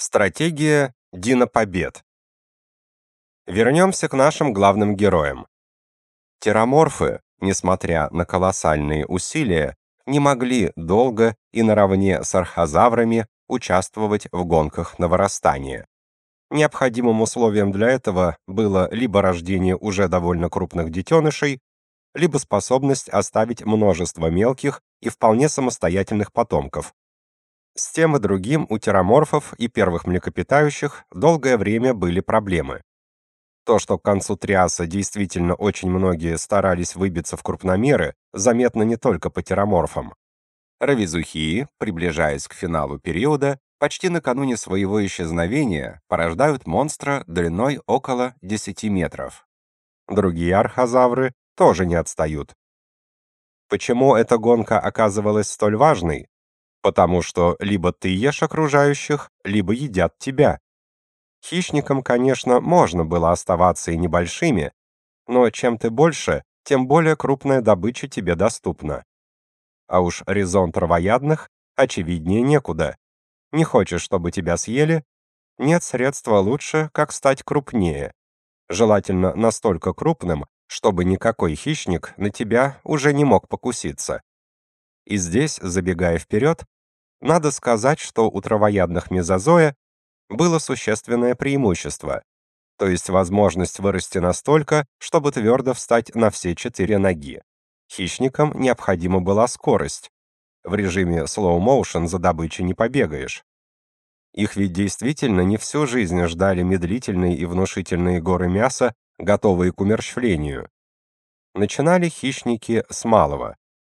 Стратегия динопобед. Вернемся к нашим главным героям. Тераморфы, несмотря на колоссальные усилия, не могли долго и наравне с архозаврами участвовать в гонках на вырастание. Необходимым условием для этого было либо рождение уже довольно крупных детенышей, либо способность оставить множество мелких и вполне самостоятельных потомков. С тем и другим у тераморфов и первых млекопитающих долгое время были проблемы. То, что к концу Триаса действительно очень многие старались выбиться в крупномеры, заметно не только по тераморфам. Равизухии, приближаясь к финалу периода, почти накануне своего исчезновения порождают монстра длиной около 10 метров. Другие архозавры тоже не отстают. Почему эта гонка оказывалась столь важной? Потому что либо ты ешь окружающих, либо едят тебя. Хищникам, конечно, можно было оставаться и небольшими, но чем ты больше, тем более крупная добыча тебе доступна. А уж резон травоядных очевиднее некуда. Не хочешь, чтобы тебя съели? Нет средства лучше, как стать крупнее. Желательно настолько крупным, чтобы никакой хищник на тебя уже не мог покуситься. И здесь, забегая вперед, надо сказать, что у травоядных мезозоя было существенное преимущество, то есть возможность вырасти настолько, чтобы твердо встать на все четыре ноги. Хищникам необходима была скорость. В режиме slow motion за добычей не побегаешь. Их ведь действительно не всю жизнь ждали медлительные и внушительные горы мяса, готовые к умерщвлению. Начинали хищники с малого,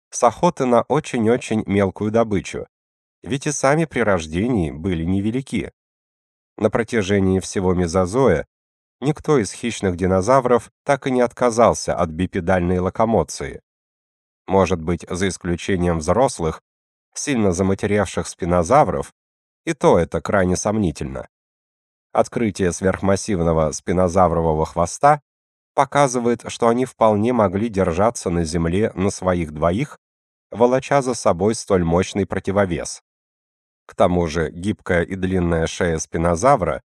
с охоты на очень-очень мелкую добычу, ведь и сами при рождении были невелики. На протяжении всего мезозоя никто из хищных динозавров так и не отказался от бипедальной локомоции. Может быть, за исключением взрослых, сильно заматеревших спинозавров, и то это крайне сомнительно. Открытие сверхмассивного спинозаврового хвоста показывает, что они вполне могли держаться на земле на своих двоих, волоча за собой столь мощный противовес. К тому же гибкая и длинная шея спинозавра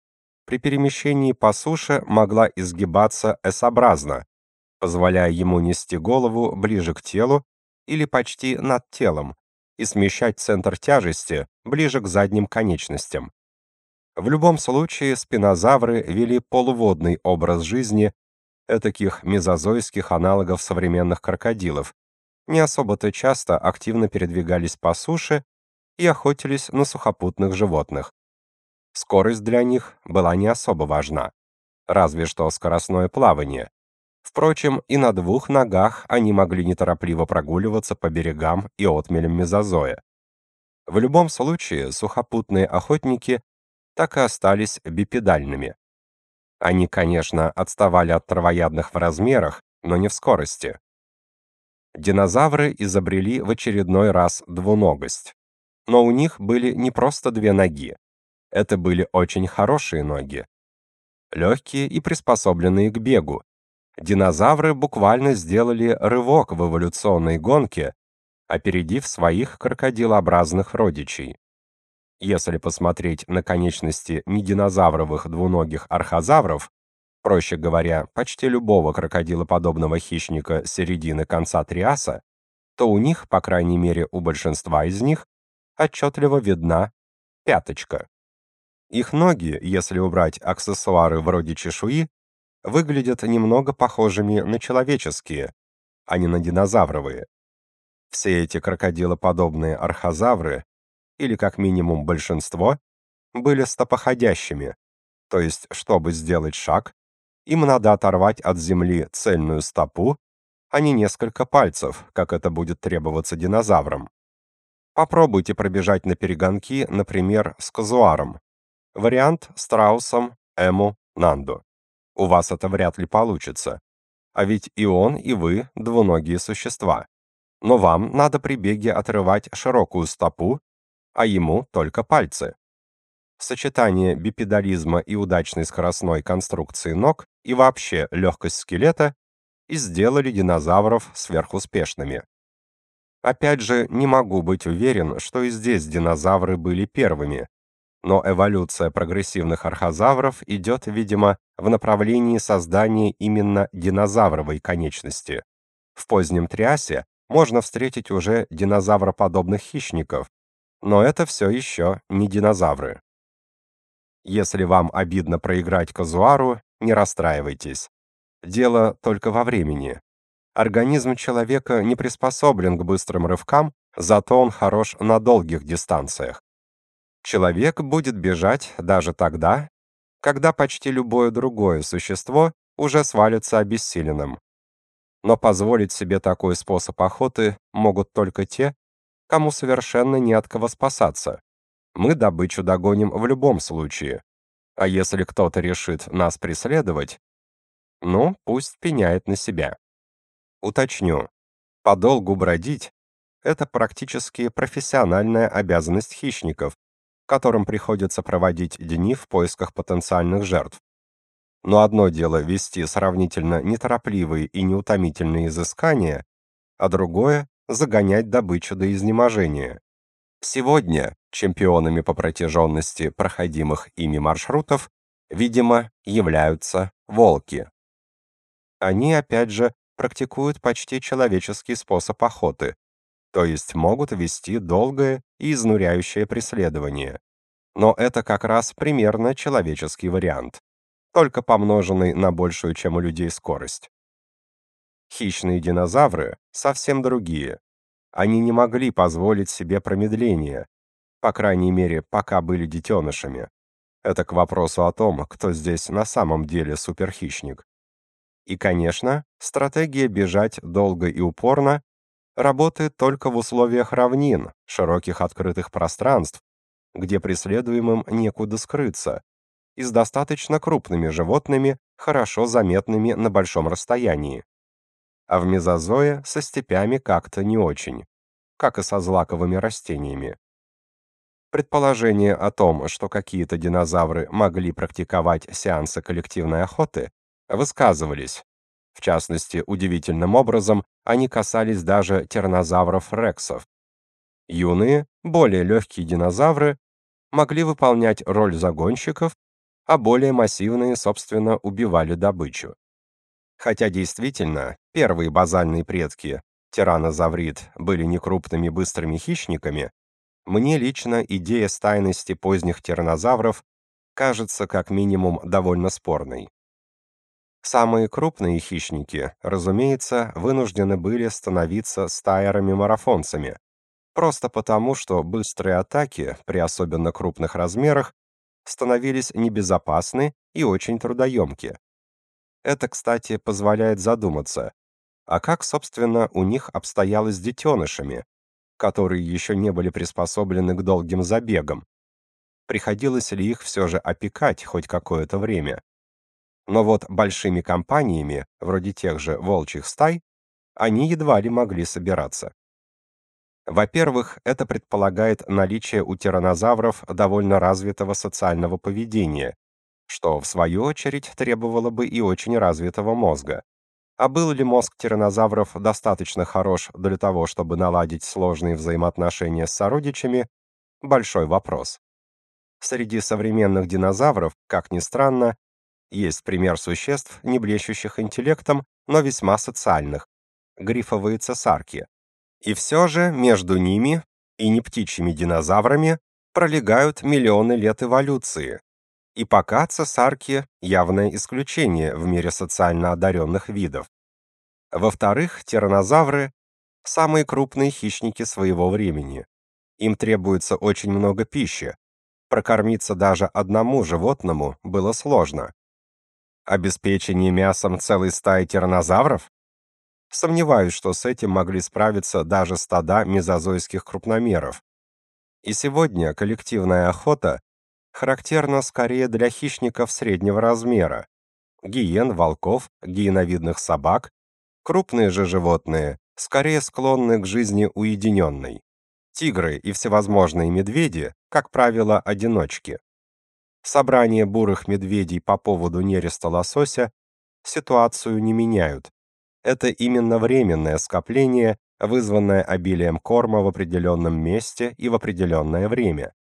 при перемещении по суше могла изгибаться S-образно, позволяя ему нести голову ближе к телу или почти над телом и смещать центр тяжести ближе к задним конечностям. В любом случае спинозавры вели полуводный образ жизни этаких мезозойских аналогов современных крокодилов, не особо-то часто активно передвигались по суше и охотились на сухопутных животных. Скорость для них была не особо важна, разве что скоростное плавание. Впрочем, и на двух ногах они могли неторопливо прогуливаться по берегам и отмелям мезозоя. В любом случае, сухопутные охотники так и остались бипедальными. Они, конечно, отставали от травоядных в размерах, но не в скорости. Динозавры изобрели в очередной раз двуногость. Но у них были не просто две ноги. Это были очень хорошие ноги. Легкие и приспособленные к бегу. Динозавры буквально сделали рывок в эволюционной гонке, опередив своих крокодилообразных родичей. Если посмотреть на конечности нединозавровых двуногих архозавров, проще говоря, почти любого крокодилоподобного хищника середины конца Триаса, то у них, по крайней мере, у большинства из них, отчетливо видна пяточка. Их ноги, если убрать аксессуары вроде чешуи, выглядят немного похожими на человеческие, а не на динозавровые. Все эти крокодилоподобные архозавры или как минимум большинство, были стопоходящими, то есть, чтобы сделать шаг, им надо оторвать от земли цельную стопу, а не несколько пальцев, как это будет требоваться динозаврам. Попробуйте пробежать на перегонки, например, с казуаром. Вариант страусом, эму, нанду. У вас это вряд ли получится. А ведь и он, и вы двуногие существа. Но вам надо при беге отрывать широкую стопу а ему только пальцы. Сочетание бипедализма и удачной скоростной конструкции ног и вообще легкость скелета и сделали динозавров сверхуспешными. Опять же, не могу быть уверен, что и здесь динозавры были первыми. Но эволюция прогрессивных архозавров идет, видимо, в направлении создания именно динозавровой конечности. В позднем Триасе можно встретить уже динозавроподобных хищников, но это все еще не динозавры. Если вам обидно проиграть казуару, не расстраивайтесь. Дело только во времени. Организм человека не приспособлен к быстрым рывкам, зато он хорош на долгих дистанциях. Человек будет бежать даже тогда, когда почти любое другое существо уже свалится обессиленным. Но позволить себе такой способ охоты могут только те, кому совершенно не от кого спасаться. Мы добычу догоним в любом случае. А если кто-то решит нас преследовать, ну, пусть пеняет на себя. Уточню. Подолгу бродить это практически профессиональная обязанность хищников, которым приходится проводить дни в поисках потенциальных жертв. Но одно дело вести сравнительно неторопливые и неутомительные изыскания, а другое загонять добычу до изнеможения. Сегодня чемпионами по протяженности проходимых ими маршрутов, видимо, являются волки. Они опять же практикуют почти человеческий способ охоты, то есть могут вести долгое и изнуряющее преследование. Но это как раз примерно человеческий вариант, только помноженный на большую, чем у людей, скорость. Хищные динозавры совсем другие. Они не могли позволить себе промедление, по крайней мере, пока были детенышами. Это к вопросу о том, кто здесь на самом деле суперхищник. И, конечно, стратегия бежать долго и упорно работает только в условиях равнин, широких открытых пространств, где преследуемым некуда скрыться, и с достаточно крупными животными, хорошо заметными на большом расстоянии а в мезозое со степями как-то не очень, как и со злаковыми растениями. Предположения о том, что какие-то динозавры могли практиковать сеансы коллективной охоты, высказывались. В частности, удивительным образом они касались даже тернозавров-рексов. Юные, более легкие динозавры могли выполнять роль загонщиков, а более массивные, собственно, убивали добычу. Хотя действительно, первые базальные предки, тиранозаврид, были некрупными быстрыми хищниками, мне лично идея стайности поздних тиранозавров кажется как минимум довольно спорной. Самые крупные хищники, разумеется, вынуждены были становиться стайерами-марафонцами, просто потому, что быстрые атаки при особенно крупных размерах становились небезопасны и очень трудоемки. Это, кстати, позволяет задуматься, а как, собственно, у них обстояло с детенышами, которые еще не были приспособлены к долгим забегам? Приходилось ли их все же опекать хоть какое-то время? Но вот большими компаниями, вроде тех же волчьих стай, они едва ли могли собираться. Во-первых, это предполагает наличие у тираннозавров довольно развитого социального поведения, что, в свою очередь, требовало бы и очень развитого мозга. А был ли мозг тираннозавров достаточно хорош для того, чтобы наладить сложные взаимоотношения с сородичами – большой вопрос. Среди современных динозавров, как ни странно, есть пример существ, не блещущих интеллектом, но весьма социальных – грифовые цесарки. И все же между ними и не птичьими динозаврами пролегают миллионы лет эволюции, и пока цесарки – явное исключение в мире социально одаренных видов. Во-вторых, тираннозавры – самые крупные хищники своего времени. Им требуется очень много пищи. Прокормиться даже одному животному было сложно. Обеспечение мясом целой стаи тираннозавров? Сомневаюсь, что с этим могли справиться даже стада мезозойских крупномеров. И сегодня коллективная охота характерно скорее для хищников среднего размера, гиен, волков, гиеновидных собак, крупные же животные скорее склонны к жизни уединенной. Тигры и всевозможные медведи, как правило, одиночки. Собрание бурых медведей по поводу нереста лосося ситуацию не меняют. Это именно временное скопление, вызванное обилием корма в определенном месте и в определенное время.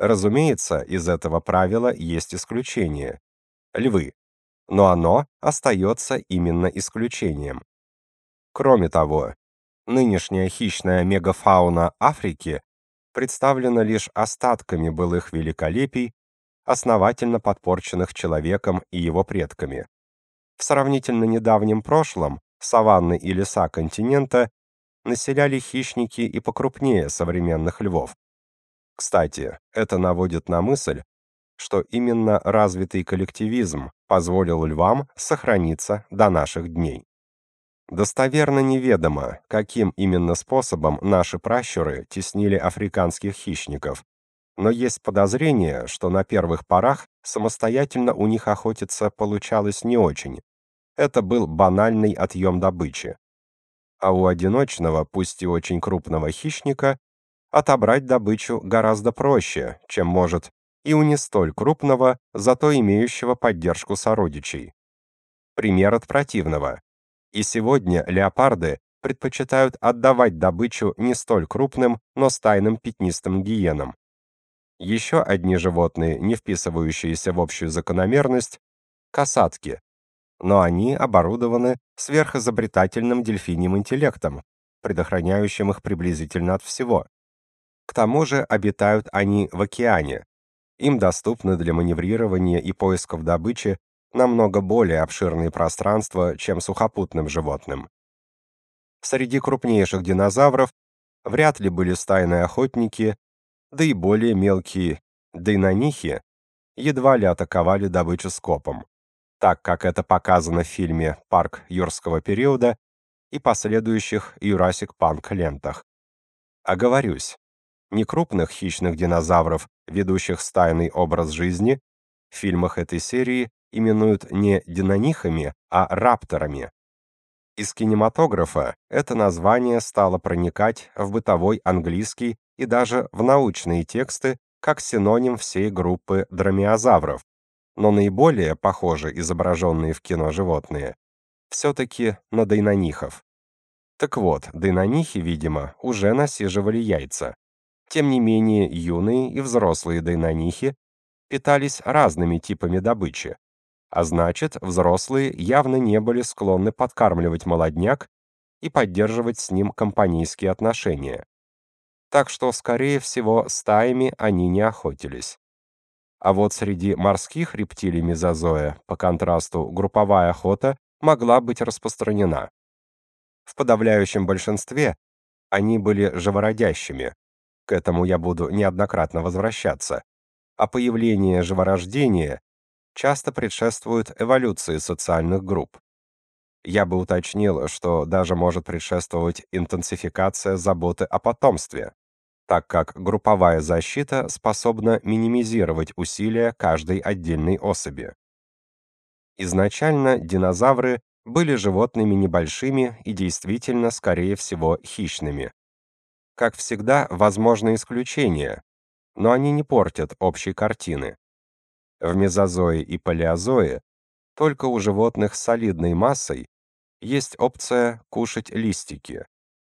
Разумеется, из этого правила есть исключение львы, но оно остается именно исключением. Кроме того, нынешняя хищная мегафауна Африки представлена лишь остатками былых великолепий, основательно подпорченных человеком и его предками. В сравнительно недавнем прошлом саванны и леса континента населяли хищники и покрупнее современных львов. Кстати, это наводит на мысль, что именно развитый коллективизм позволил львам сохраниться до наших дней. Достоверно неведомо, каким именно способом наши пращуры теснили африканских хищников, но есть подозрение, что на первых порах самостоятельно у них охотиться получалось не очень. Это был банальный отъем добычи. А у одиночного, пусть и очень крупного хищника, отобрать добычу гораздо проще, чем может и у не столь крупного, зато имеющего поддержку сородичей. Пример от противного. И сегодня леопарды предпочитают отдавать добычу не столь крупным, но стайным пятнистым гиенам. Еще одни животные, не вписывающиеся в общую закономерность касатки. Но они оборудованы сверхизобретательным дельфиньим интеллектом, предохраняющим их приблизительно от всего. К тому же обитают они в океане, им доступны для маневрирования и поисков добычи намного более обширные пространства, чем сухопутным животным. Среди крупнейших динозавров вряд ли были стайные охотники, да и более мелкие дейнонихи едва ли атаковали добычу скопом, так как это показано в фильме «Парк юрского периода» и последующих Jurassic Park лентах. Оговорюсь, некрупных хищных динозавров, ведущих стайный образ жизни, в фильмах этой серии именуют не динонихами, а рапторами. Из кинематографа это название стало проникать в бытовой английский и даже в научные тексты как синоним всей группы дромеозавров. Но наиболее похожи изображенные в кино животные все-таки на дайнонихов. Так вот, дайнонихи, видимо, уже насиживали яйца. Тем не менее, юные и взрослые дайнонихи питались разными типами добычи, а значит, взрослые явно не были склонны подкармливать молодняк и поддерживать с ним компанейские отношения. Так что, скорее всего, стаями они не охотились. А вот среди морских рептилий мезозоя, по контрасту, групповая охота могла быть распространена. В подавляющем большинстве они были живородящими, к этому я буду неоднократно возвращаться. А появление живорождения часто предшествует эволюции социальных групп. Я бы уточнил, что даже может предшествовать интенсификация заботы о потомстве, так как групповая защита способна минимизировать усилия каждой отдельной особи. Изначально динозавры были животными небольшими и действительно, скорее всего, хищными. Как всегда, возможны исключения, но они не портят общей картины. В мезозое и палеозое только у животных с солидной массой есть опция кушать листики.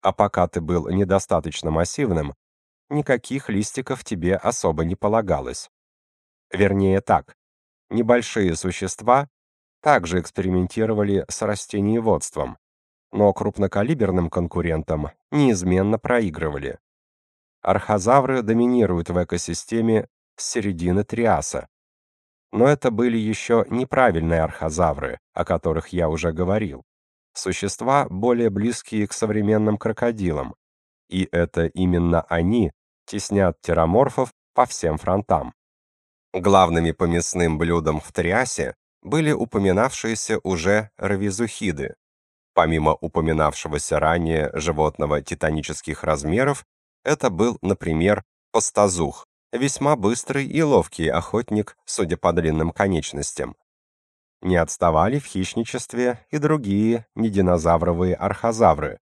А пока ты был недостаточно массивным, никаких листиков тебе особо не полагалось. Вернее так, небольшие существа также экспериментировали с растениеводством, но крупнокалиберным конкурентам неизменно проигрывали. Архозавры доминируют в экосистеме с середины Триаса. Но это были еще неправильные архозавры, о которых я уже говорил. Существа, более близкие к современным крокодилам. И это именно они теснят тераморфов по всем фронтам. Главными по мясным блюдам в Триасе были упоминавшиеся уже равизухиды, Помимо упоминавшегося ранее животного титанических размеров, это был, например, пастозух, весьма быстрый и ловкий охотник, судя по длинным конечностям. Не отставали в хищничестве и другие нединозавровые архозавры,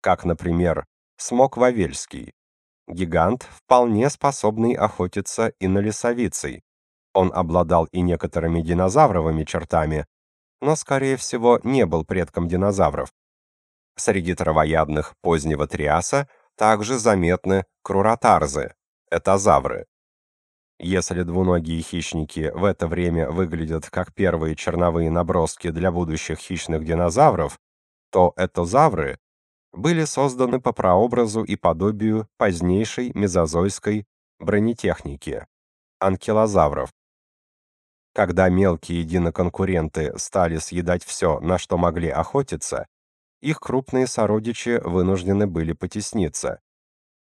как, например, смок вавельский, гигант, вполне способный охотиться и на лесовицей. Он обладал и некоторыми динозавровыми чертами, но, скорее всего, не был предком динозавров. Среди травоядных позднего триаса также заметны круротарзы, этозавры. Если двуногие хищники в это время выглядят как первые черновые наброски для будущих хищных динозавров, то этозавры были созданы по прообразу и подобию позднейшей мезозойской бронетехники анкилозавров. Когда мелкие единоконкуренты стали съедать все, на что могли охотиться, их крупные сородичи вынуждены были потесниться.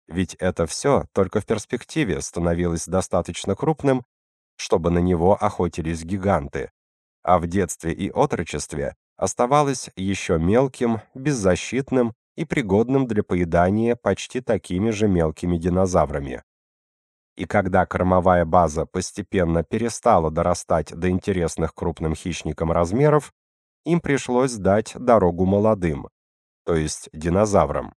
Ведь это все только в перспективе становилось достаточно крупным, чтобы на него охотились гиганты, а в детстве и отрочестве оставалось еще мелким, беззащитным и пригодным для поедания почти такими же мелкими динозаврами. И когда кормовая база постепенно перестала дорастать до интересных крупным хищникам размеров, им пришлось дать дорогу молодым, то есть динозаврам.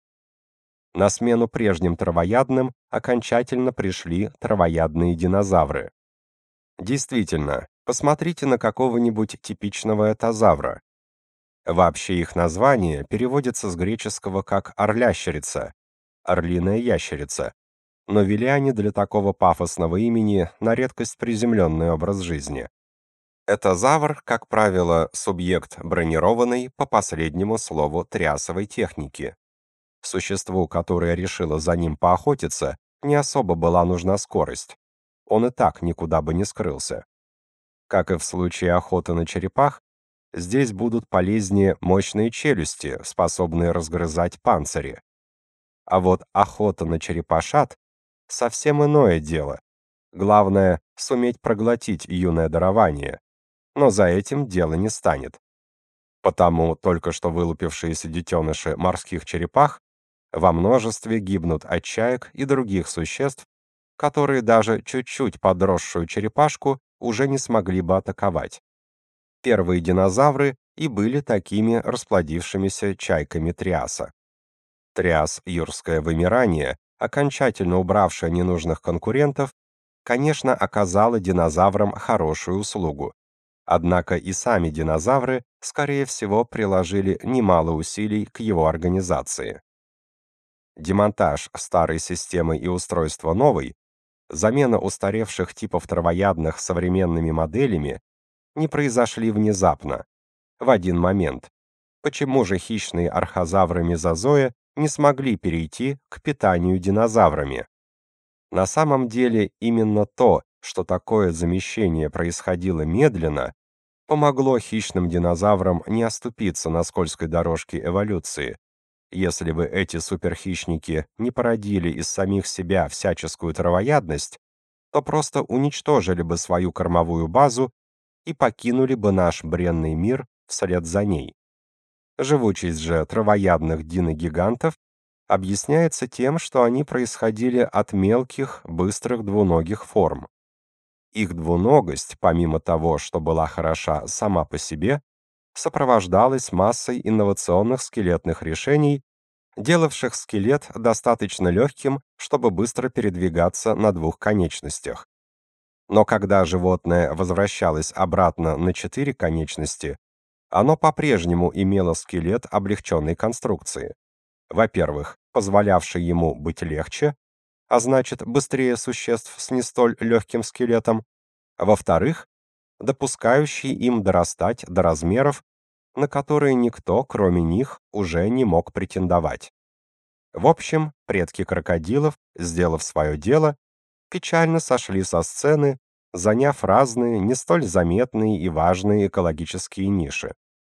На смену прежним травоядным окончательно пришли травоядные динозавры. Действительно, посмотрите на какого-нибудь типичного этозавра. Вообще их название переводится с греческого как орлящерица, орлиная ящерица, но вели они для такого пафосного имени на редкость приземленный образ жизни. Этозавр, как правило, субъект бронированный по последнему слову триасовой техники. Существу, которое решило за ним поохотиться, не особо была нужна скорость. Он и так никуда бы не скрылся. Как и в случае охоты на черепах, здесь будут полезнее мощные челюсти, способные разгрызать панцири. А вот охота на черепашат совсем иное дело. Главное суметь проглотить юное дарование. Но за этим дело не станет. Потому только что вылупившиеся детеныши морских черепах во множестве гибнут от чаек и других существ, которые даже чуть-чуть подросшую черепашку уже не смогли бы атаковать. Первые динозавры и были такими расплодившимися чайками Триаса. Триас юрское вымирание, окончательно убравшее ненужных конкурентов, конечно, оказало динозаврам хорошую услугу. Однако и сами динозавры, скорее всего, приложили немало усилий к его организации демонтаж старой системы и устройство новой, замена устаревших типов травоядных современными моделями не произошли внезапно, в один момент. Почему же хищные архозавры мезозоя не смогли перейти к питанию динозаврами? На самом деле именно то, что такое замещение происходило медленно, помогло хищным динозаврам не оступиться на скользкой дорожке эволюции, если бы эти суперхищники не породили из самих себя всяческую травоядность, то просто уничтожили бы свою кормовую базу и покинули бы наш бренный мир вслед за ней. Живучесть же травоядных диногигантов объясняется тем, что они происходили от мелких, быстрых двуногих форм. Их двуногость, помимо того, что была хороша сама по себе, сопровождалась массой инновационных скелетных решений, делавших скелет достаточно легким, чтобы быстро передвигаться на двух конечностях. Но когда животное возвращалось обратно на четыре конечности, оно по-прежнему имело скелет облегченной конструкции. Во-первых, позволявший ему быть легче, а значит, быстрее существ с не столь легким скелетом. Во-вторых, допускающий им дорастать до размеров, на которые никто, кроме них, уже не мог претендовать. В общем, предки крокодилов, сделав свое дело, печально сошли со сцены, заняв разные, не столь заметные и важные экологические ниши.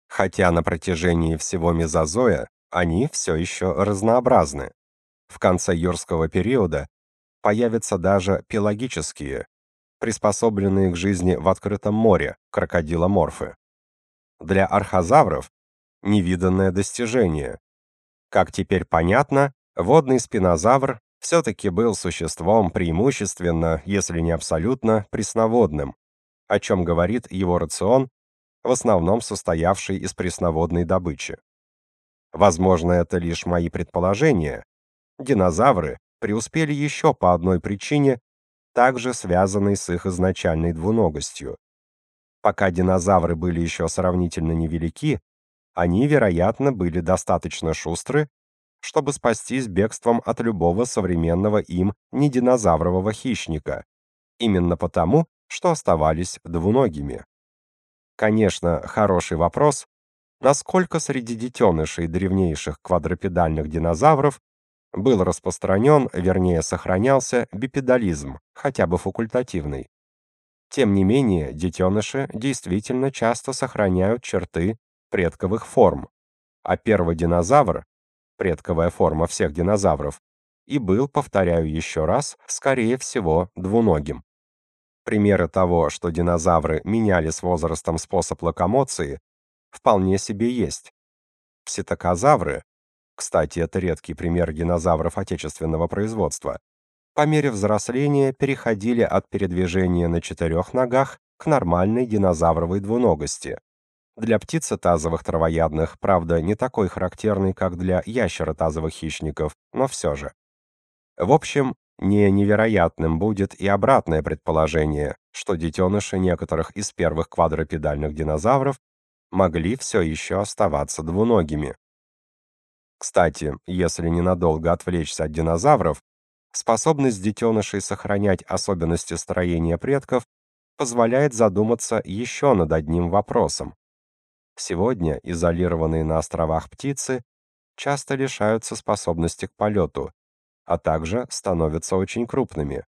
Хотя на протяжении всего мезозоя они все еще разнообразны. В конце юрского периода появятся даже пелагические, приспособленные к жизни в открытом море, крокодиломорфы. Для архозавров невиданное достижение. Как теперь понятно, водный спинозавр все-таки был существом преимущественно, если не абсолютно, пресноводным, о чем говорит его рацион, в основном состоявший из пресноводной добычи. Возможно, это лишь мои предположения. Динозавры преуспели еще по одной причине, также связанной с их изначальной двуногостью. Пока динозавры были еще сравнительно невелики, они, вероятно, были достаточно шустры, чтобы спастись бегством от любого современного им нединозаврового хищника. Именно потому, что оставались двуногими. Конечно, хороший вопрос, насколько среди детенышей древнейших квадрупедальных динозавров был распространен, вернее, сохранялся бипедализм, хотя бы факультативный. Тем не менее, детеныши действительно часто сохраняют черты предковых форм, а первый динозавр, предковая форма всех динозавров, и был, повторяю еще раз, скорее всего, двуногим. Примеры того, что динозавры меняли с возрастом способ локомоции, вполне себе есть. Пситокозавры, кстати, это редкий пример динозавров отечественного производства, по мере взросления переходили от передвижения на четырех ногах к нормальной динозавровой двуногости. Для птицетазовых травоядных, правда, не такой характерный, как для ящеротазовых хищников, но все же. В общем, не невероятным будет и обратное предположение, что детеныши некоторых из первых квадрупедальных динозавров могли все еще оставаться двуногими. Кстати, если ненадолго отвлечься от динозавров, способность детенышей сохранять особенности строения предков позволяет задуматься еще над одним вопросом. Сегодня изолированные на островах птицы часто лишаются способности к полету, а также становятся очень крупными.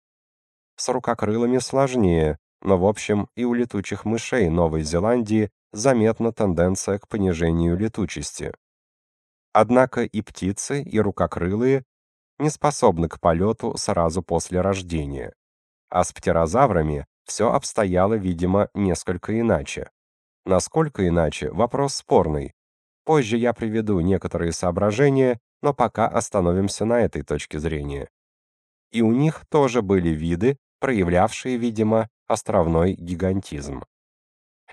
С рукокрылыми сложнее, но в общем и у летучих мышей Новой Зеландии заметна тенденция к понижению летучести. Однако и птицы, и рукокрылые не способны к полету сразу после рождения. А с птерозаврами все обстояло, видимо, несколько иначе. Насколько иначе вопрос спорный. Позже я приведу некоторые соображения, но пока остановимся на этой точке зрения. И у них тоже были виды, проявлявшие, видимо, островной гигантизм.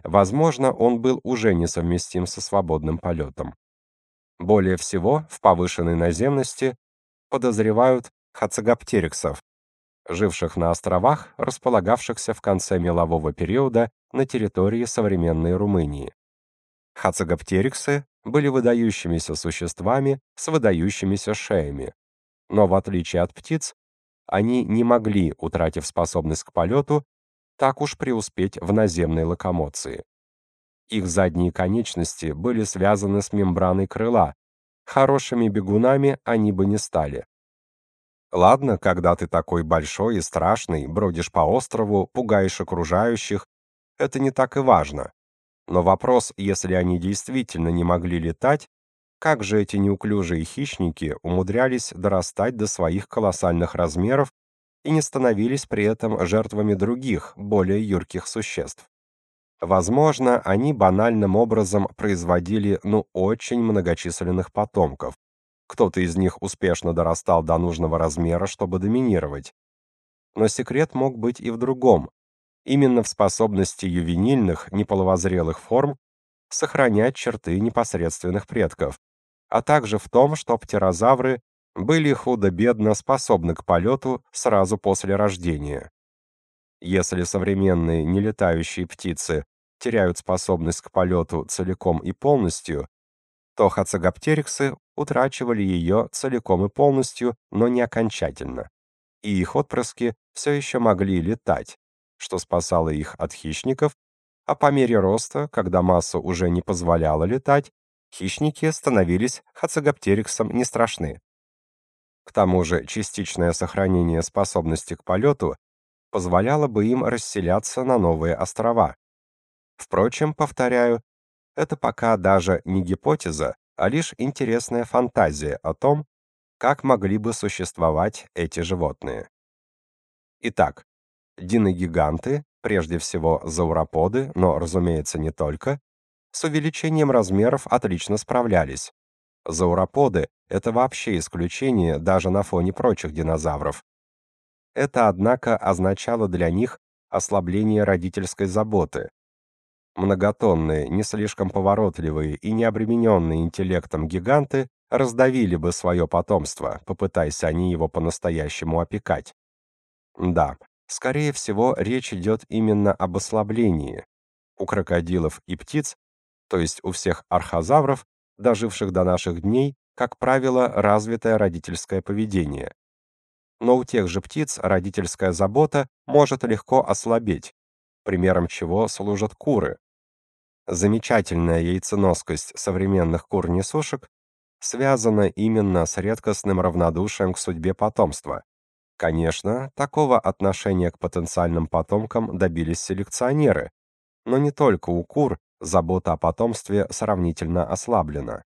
Возможно, он был уже несовместим со свободным полетом. Более всего, в повышенной наземности подозревают хацегоптериксов, живших на островах, располагавшихся в конце мелового периода на территории современной Румынии. Хацегоптериксы были выдающимися существами с выдающимися шеями. Но в отличие от птиц, они не могли, утратив способность к полету, так уж преуспеть в наземной локомоции. Их задние конечности были связаны с мембраной крыла. Хорошими бегунами они бы не стали. Ладно, когда ты такой большой и страшный, бродишь по острову, пугаешь окружающих, это не так и важно. Но вопрос, если они действительно не могли летать, как же эти неуклюжие хищники умудрялись дорастать до своих колоссальных размеров и не становились при этом жертвами других, более юрких существ? Возможно, они банальным образом производили, ну, очень многочисленных потомков. Кто-то из них успешно дорастал до нужного размера, чтобы доминировать. Но секрет мог быть и в другом именно в способности ювенильных, неполовозрелых форм сохранять черты непосредственных предков, а также в том, что птерозавры были худо-бедно способны к полету сразу после рождения. Если современные нелетающие птицы теряют способность к полету целиком и полностью, то хацегоптериксы утрачивали ее целиком и полностью, но не окончательно. И их отпрыски все еще могли летать, что спасало их от хищников, а по мере роста, когда масса уже не позволяла летать, хищники становились хацегоптериксам не страшны. К тому же частичное сохранение способности к полету позволяло бы им расселяться на новые острова. Впрочем, повторяю, это пока даже не гипотеза, а лишь интересная фантазия о том, как могли бы существовать эти животные. Итак, Диногиганты, прежде всего зауроподы, но, разумеется, не только, с увеличением размеров отлично справлялись. Зауроподы — это вообще исключение даже на фоне прочих динозавров. Это, однако, означало для них ослабление родительской заботы. Многотонные, не слишком поворотливые и не обремененные интеллектом гиганты раздавили бы свое потомство, попытаясь они его по-настоящему опекать. Да, Скорее всего, речь идет именно об ослаблении. У крокодилов и птиц, то есть у всех архозавров, доживших до наших дней, как правило, развитое родительское поведение. но у тех же птиц родительская забота может легко ослабеть, примером чего служат куры. Замечательная яйценоскость современных кур-несушек связана именно с редкостным равнодушием к судьбе потомства. Конечно, такого отношения к потенциальным потомкам добились селекционеры, но не только у кур забота о потомстве сравнительно ослаблена.